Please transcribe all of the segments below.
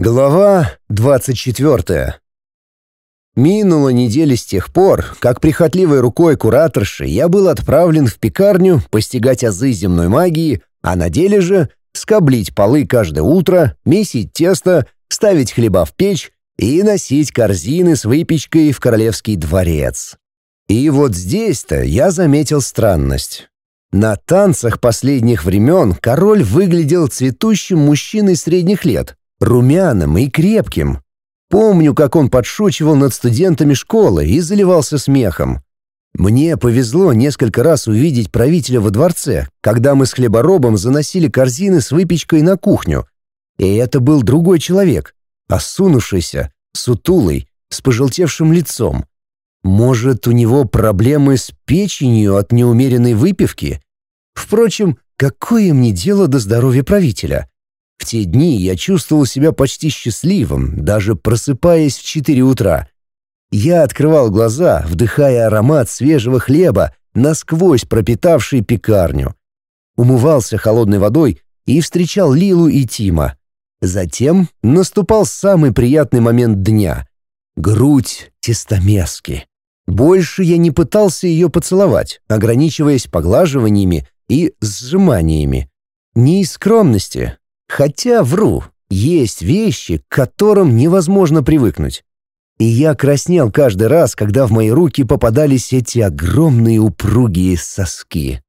Глава 24. Минула неделя с тех пор, как прихотливой рукой кураторши я был отправлен в пекарню постигать азы земной магии, а на деле же скоблить полы каждое утро, месить тесто, ставить хлеба в печь и носить корзины с выпечкой в королевский дворец. И вот здесь-то я заметил странность. На танцах последних времен король выглядел цветущим мужчиной средних лет, румяным и крепким. Помню, как он подшучивал над студентами школы и заливался смехом. Мне повезло несколько раз увидеть правителя во дворце, когда мы с хлеборобом заносили корзины с выпечкой на кухню. И это был другой человек, осунувшийся, сутулый, с пожелтевшим лицом. Может, у него проблемы с печенью от неумеренной выпивки? Впрочем, какое мне дело до здоровья правителя? В те дни я чувствовал себя почти счастливым, даже просыпаясь в 4 утра. Я открывал глаза, вдыхая аромат свежего хлеба, насквозь пропитавший пекарню. Умывался холодной водой и встречал Лилу и Тима. Затем наступал самый приятный момент дня — грудь тестомески. Больше я не пытался ее поцеловать, ограничиваясь поглаживаниями и сжиманиями. Не из скромности, Хотя вру, есть вещи, к которым невозможно привыкнуть. И я краснел каждый раз, когда в мои руки попадались эти огромные упругие соски.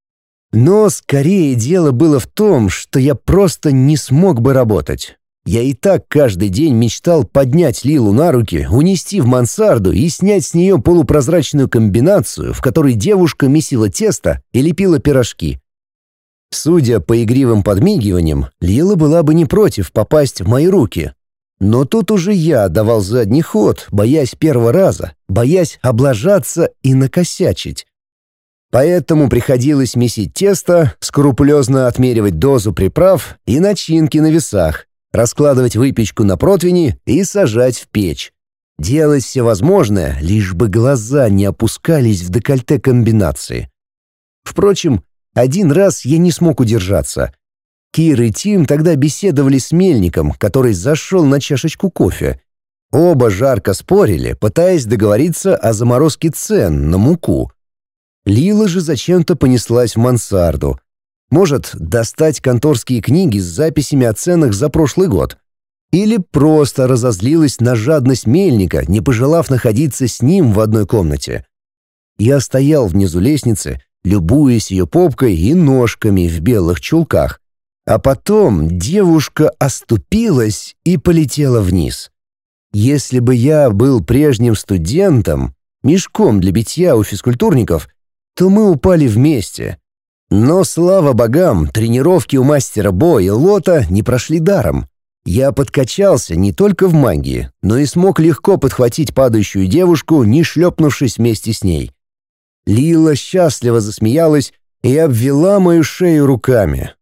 Но скорее дело было в том, что я просто не смог бы работать. Я и так каждый день мечтал поднять Лилу на руки, унести в мансарду и снять с нее полупрозрачную комбинацию, в которой девушка месила тесто и лепила пирожки. Судя по игривым подмигиваниям, Лила была бы не против попасть в мои руки. Но тут уже я давал задний ход, боясь первого раза, боясь облажаться и накосячить. Поэтому приходилось месить тесто, скрупулезно отмеривать дозу приправ и начинки на весах, раскладывать выпечку на противни и сажать в печь. Делать все возможное, лишь бы глаза не опускались в декольте комбинации. Впрочем, один раз я не смог удержаться. Кир и Тим тогда беседовали с Мельником, который зашел на чашечку кофе. Оба жарко спорили, пытаясь договориться о заморозке цен на муку. Лила же зачем-то понеслась в мансарду. Может, достать конторские книги с записями о ценах за прошлый год. Или просто разозлилась на жадность Мельника, не пожелав находиться с ним в одной комнате. Я стоял внизу лестницы, любуясь ее попкой и ножками в белых чулках. А потом девушка оступилась и полетела вниз. Если бы я был прежним студентом, мешком для битья у физкультурников, то мы упали вместе. Но, слава богам, тренировки у мастера Бо и Лота не прошли даром. Я подкачался не только в магии, но и смог легко подхватить падающую девушку, не шлепнувшись вместе с ней. Лила счастливо засмеялась и обвела мою шею руками.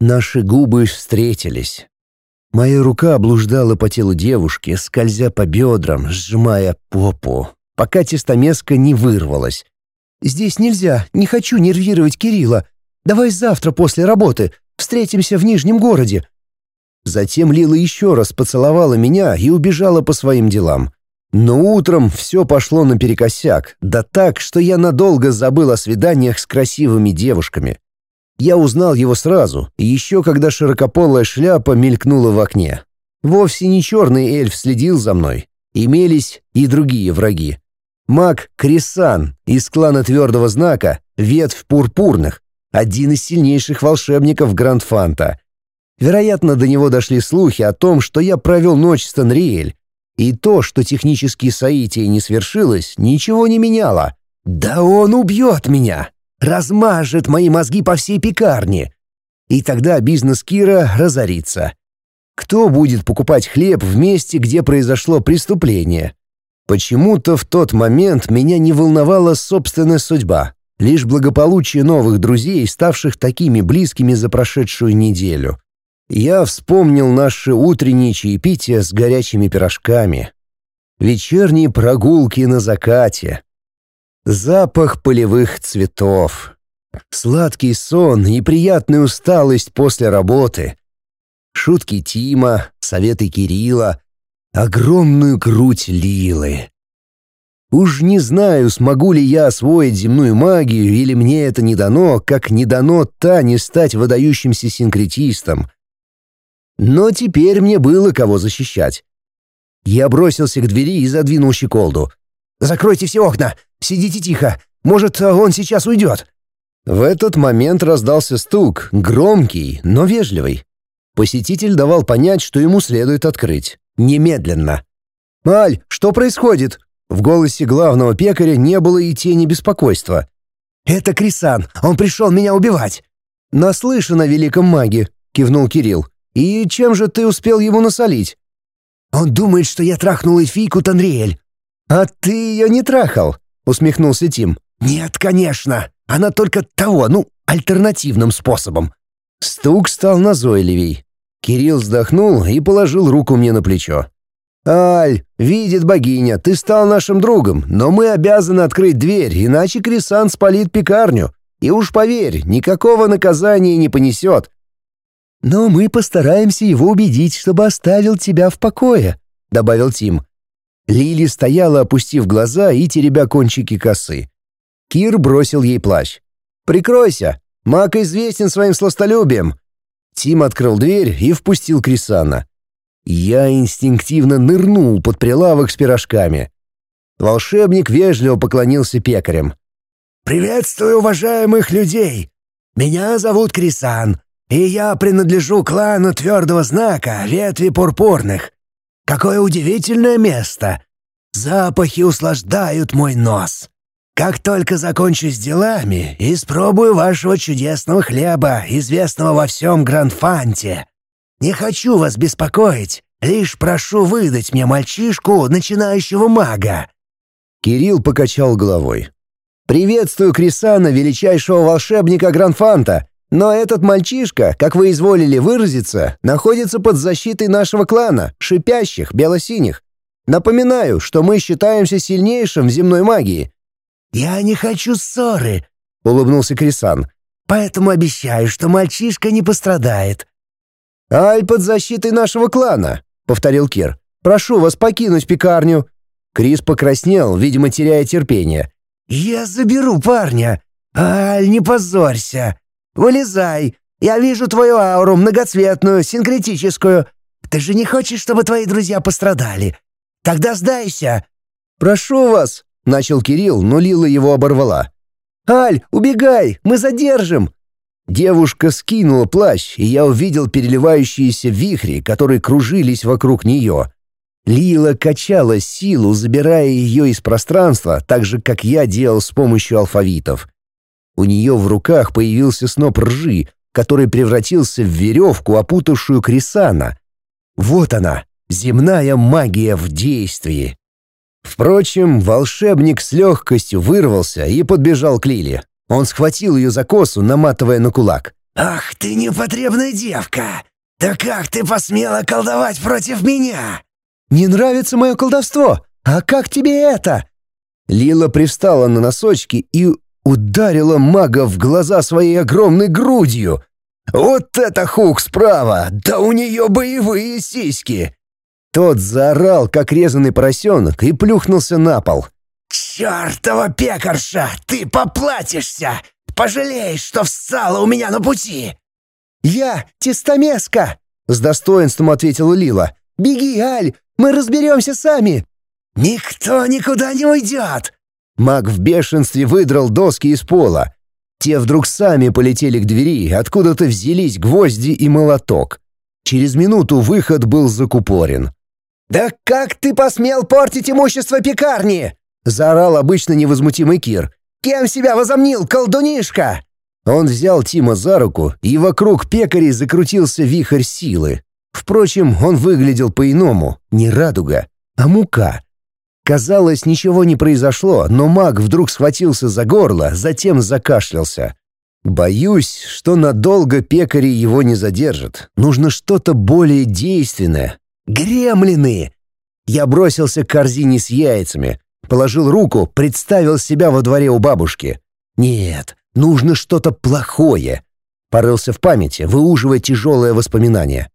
Наши губы встретились. Моя рука блуждала по телу девушки, скользя по бедрам, сжимая попу, пока тестомеска не вырвалась. «Здесь нельзя, не хочу нервировать Кирилла. Давай завтра после работы, встретимся в Нижнем городе». Затем Лила еще раз поцеловала меня и убежала по своим делам. Но утром все пошло наперекосяк, да так, что я надолго забыл о свиданиях с красивыми девушками. Я узнал его сразу, еще когда широкополая шляпа мелькнула в окне. Вовсе не черный эльф следил за мной. Имелись и другие враги. Маг Крисан из клана Твердого Знака, ветвь Пурпурных, один из сильнейших волшебников Грандфанта. Вероятно, до него дошли слухи о том, что я провел ночь с Танриэль, и то, что технические соитие не свершилось, ничего не меняло. «Да он убьет меня! Размажет мои мозги по всей пекарне!» И тогда бизнес Кира разорится. Кто будет покупать хлеб в месте, где произошло преступление? Почему-то в тот момент меня не волновала собственная судьба, лишь благополучие новых друзей, ставших такими близкими за прошедшую неделю. Я вспомнил наши утренние чаепития с горячими пирожками, вечерние прогулки на закате, запах полевых цветов, сладкий сон и приятная усталость после работы. Шутки Тима, советы Кирилла, огромную грудь Лилы. Уж не знаю, смогу ли я освоить земную магию, или мне это не дано, как не дано Тане стать выдающимся синкретистом. Но теперь мне было кого защищать. Я бросился к двери и задвинул щеколду. «Закройте все окна! Сидите тихо! Может, он сейчас уйдет!» В этот момент раздался стук, громкий, но вежливый. Посетитель давал понять, что ему следует открыть. Немедленно. «Аль, что происходит?» В голосе главного пекаря не было и тени беспокойства. «Это Крисан, он пришел меня убивать!» «Наслышан о великом маге», — кивнул Кирилл. «И чем же ты успел ему насолить?» «Он думает, что я трахнул эльфийку Танриэль». «А ты ее не трахал?» — усмехнулся Тим. «Нет, конечно. Она только того, ну, альтернативным способом». Стук стал назойливей. Кирилл вздохнул и положил руку мне на плечо. «Аль, видит богиня, ты стал нашим другом, но мы обязаны открыть дверь, иначе Крисан спалит пекарню. И уж поверь, никакого наказания не понесет». «Но мы постараемся его убедить, чтобы оставил тебя в покое», — добавил Тим. Лили стояла, опустив глаза и теребя кончики косы. Кир бросил ей плащ. «Прикройся! Мак известен своим сластолюбием!» Тим открыл дверь и впустил Крисана. Я инстинктивно нырнул под прилавок с пирожками. Волшебник вежливо поклонился пекарям. «Приветствую уважаемых людей! Меня зовут Крисан, и я принадлежу клану Твердого Знака, ветви пурпурных. Какое удивительное место! Запахи услаждают мой нос. Как только закончу с делами, испробую вашего чудесного хлеба, известного во всем Гранд-Фанте. Не хочу вас беспокоить, лишь прошу выдать мне мальчишку, начинающего мага». Кирилл покачал головой. «Приветствую Крисана, величайшего волшебника Гранфанта, но этот мальчишка, как вы изволили выразиться, находится под защитой нашего клана, шипящих, белосиних. Напоминаю, что мы считаемся сильнейшим в земной магии, «Я не хочу ссоры», — улыбнулся Крисан. «Поэтому обещаю, что мальчишка не пострадает». «Аль под защитой нашего клана», — повторил Кир. «Прошу вас покинуть пекарню». Крис покраснел, видимо, теряя терпение. «Я заберу парня. Аль, не позорься. Вылезай. Я вижу твою ауру, многоцветную, синкретическую. Ты же не хочешь, чтобы твои друзья пострадали? Тогда сдайся». «Прошу вас», — начал Кирилл, но Лила его оборвала. «Аль, убегай, мы задержим!» Девушка скинула плащ, и я увидел переливающиеся вихри, которые кружились вокруг нее. Лила качала силу, забирая ее из пространства, так же, как я делал с помощью алфавитов. У нее в руках появился сноп ржи, который превратился в веревку, опутавшую Крисана. Вот она, земная магия в действии. Впрочем, волшебник с легкостью вырвался и подбежал к Лиле. Он схватил ее за косу, наматывая на кулак. «Ах ты непотребная девка! Да как ты посмела колдовать против меня?» «Не нравится мое колдовство! А как тебе это?» Лила привстала на носочки и ударила мага в глаза своей огромной грудью. «Вот это хук справа! Да у нее боевые сиськи!» Тот заорал, как резанный поросенок, и плюхнулся на пол. «Чёртова пекарша! Ты поплатишься! Пожалеешь, что встала у меня на пути!» «Я тестомеска!» — с достоинством ответила Лила. «Беги, Аль, мы разберемся сами!» «Никто никуда не уйдет!» Маг в бешенстве выдрал доски из пола. Те вдруг сами полетели к двери, откуда-то взялись гвозди и молоток. Через минуту выход был закупорен. «Да как ты посмел портить имущество пекарни?» — заорал обычно невозмутимый Кир. «Кем себя возомнил, колдунишка?» Он взял Тима за руку, и вокруг пекарей закрутился вихрь силы. Впрочем, он выглядел по-иному, не радуга, а мука. Казалось, ничего не произошло, но маг вдруг схватился за горло, затем закашлялся. Боюсь, что надолго пекари его не задержат. Нужно что-то более действенное, Гремлины! Я бросился к корзине с яйцами, положил руку, представил себя во дворе у бабушки. Нет, нужно что-то плохое. Порылся в памяти, выуживая тяжелое воспоминание.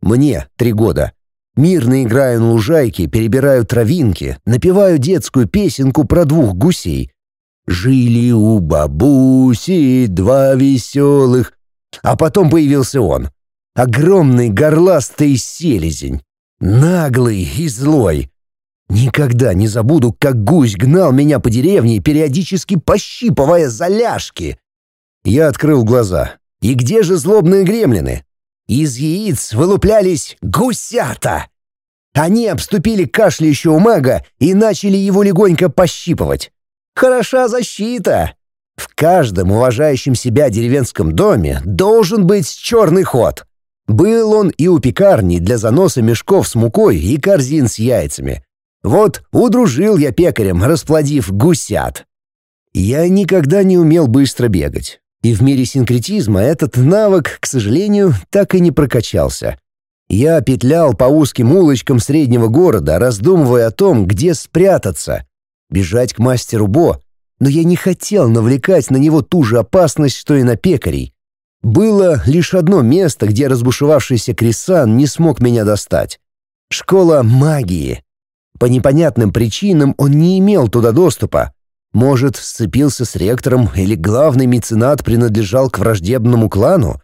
Мне три года. Мирно играю на лужайке, перебираю травинки, напеваю детскую песенку про двух гусей. Жили у бабуси два веселых. А потом появился он. Огромный горластый селезень. Наглый и злой. Никогда не забуду, как гусь гнал меня по деревне, периодически пощипывая за ляжки. Я открыл глаза. И где же злобные гремлины? Из яиц вылуплялись гусята. Они обступили кашляющего мага и начали его легонько пощипывать. Хороша защита. В каждом уважающем себя деревенском доме должен быть черный ход. Был он и у пекарни для заноса мешков с мукой и корзин с яйцами. Вот удружил я пекарем, расплодив гусят. Я никогда не умел быстро бегать. И в мире синкретизма этот навык, к сожалению, так и не прокачался. Я петлял по узким улочкам среднего города, раздумывая о том, где спрятаться. Бежать к мастеру Бо, но я не хотел навлекать на него ту же опасность, что и на пекарей. Было лишь одно место, где разбушевавшийся Крисан не смог меня достать. Школа магии. По непонятным причинам он не имел туда доступа. Может, сцепился с ректором или главный меценат принадлежал к враждебному клану?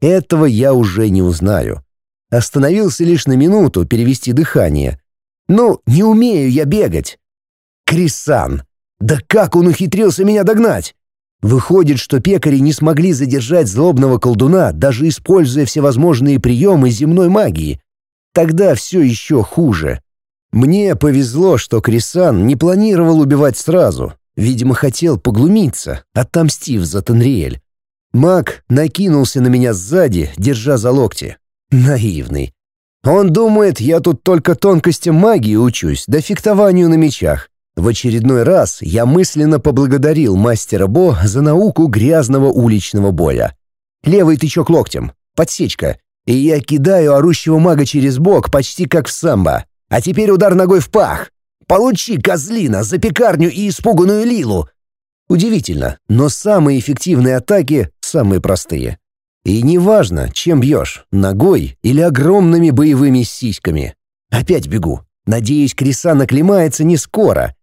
Этого я уже не узнаю. Остановился лишь на минуту перевести дыхание. Ну, не умею я бегать. Крисан. Да как он ухитрился меня догнать? Выходит, что пекари не смогли задержать злобного колдуна, даже используя всевозможные приемы земной магии. Тогда все еще хуже. Мне повезло, что Крисан не планировал убивать сразу. Видимо, хотел поглумиться, отомстив за Танриэль. Маг накинулся на меня сзади, держа за локти. Наивный. Он думает, я тут только тонкостям магии учусь, да фехтованию на мечах. В очередной раз я мысленно поблагодарил мастера Бо за науку грязного уличного боя. Левый тычок локтем, подсечка, и я кидаю орущего мага через бок почти как в самбо. А теперь удар ногой в пах. Получи, козлина, за пекарню и испуганную Лилу. Удивительно, но самые эффективные атаки самые простые. И неважно, чем бьешь, ногой или огромными боевыми сиськами. Опять бегу. Надеюсь, Крисан оклемается не скоро.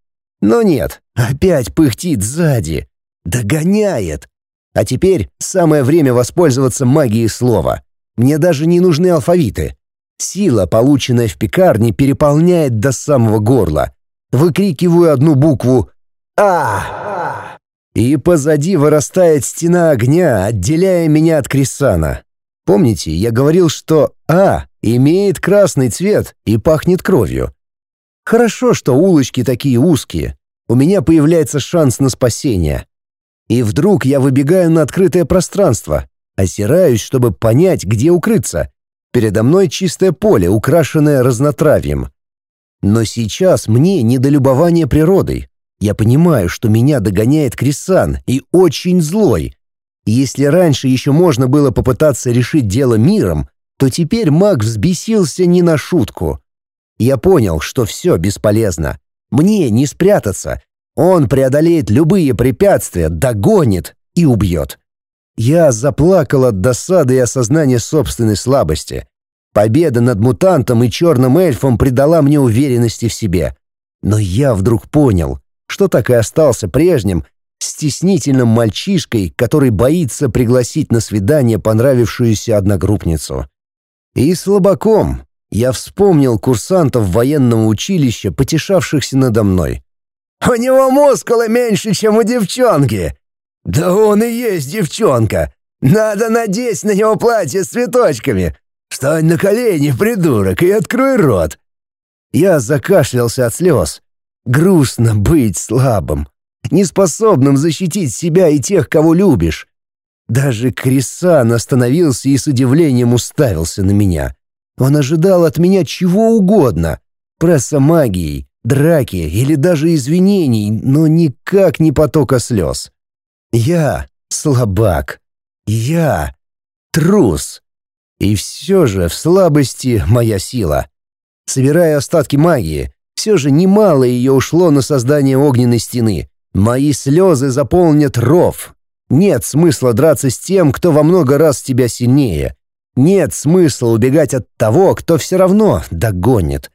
Но нет, опять пыхтит сзади. Догоняет. А теперь самое время воспользоваться магией слова. Мне даже не нужны алфавиты. Сила, полученная в пекарне, переполняет до самого горла. Выкрикиваю одну букву «А!» И позади вырастает стена огня, отделяя меня от Крисана. Помните, я говорил, что «А» имеет красный цвет и пахнет кровью. Хорошо, что улочки такие узкие. У меня появляется шанс на спасение. И вдруг я выбегаю на открытое пространство, озираюсь, чтобы понять, где укрыться. Передо мной чистое поле, украшенное разнотравьем. Но сейчас мне не до любования природой. Я понимаю, что меня догоняет Крисан и очень злой. Если раньше еще можно было попытаться решить дело миром, то теперь маг взбесился не на шутку. Я понял, что все бесполезно. Мне не спрятаться. Он преодолеет любые препятствия, догонит и убьет. Я заплакал от досады и осознания собственной слабости. Победа над мутантом и черным эльфом придала мне уверенности в себе. Но я вдруг понял, что так и остался прежним, стеснительным мальчишкой, который боится пригласить на свидание понравившуюся одногруппницу. И слабаком. Я вспомнил курсантов военного училища, потешавшихся надо мной. «У него мускулы меньше, чем у девчонки!» «Да он и есть девчонка! Надо надеть на него платье с цветочками! Встань на колени, придурок, и открой рот!» Я закашлялся от слез. Грустно быть слабым, неспособным защитить себя и тех, кого любишь. Даже Крисан остановился и с удивлением уставился на меня. Он ожидал от меня чего угодно. Пресса магией, драки или даже извинений, но никак не потока слез. Я слабак. Я трус. И все же в слабости моя сила. Собирая остатки магии, все же немало ее ушло на создание огненной стены. Мои слезы заполнят ров. Нет смысла драться с тем, кто во много раз тебя сильнее. Нет смысла убегать от того, кто все равно догонит.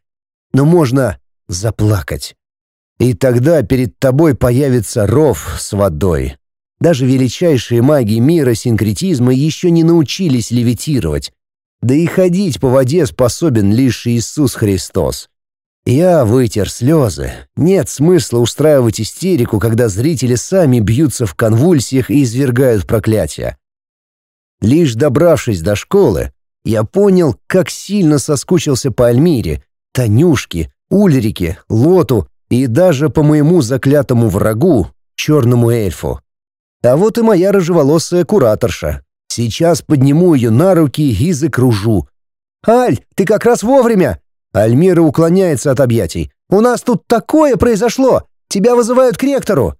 Но можно заплакать. И тогда перед тобой появится ров с водой. Даже величайшие маги мира синкретизма еще не научились левитировать. Да и ходить по воде способен лишь Иисус Христос. Я вытер слезы. Нет смысла устраивать истерику, когда зрители сами бьются в конвульсиях и извергают проклятия. Лишь добравшись до школы, я понял, как сильно соскучился по Альмире, Танюшке, Ульрике, Лоту и даже по моему заклятому врагу, черному эльфу. А вот и моя рыжеволосая кураторша. Сейчас подниму ее на руки и закружу. «Аль, ты как раз вовремя!» Альмира уклоняется от объятий. «У нас тут такое произошло! Тебя вызывают к ректору!»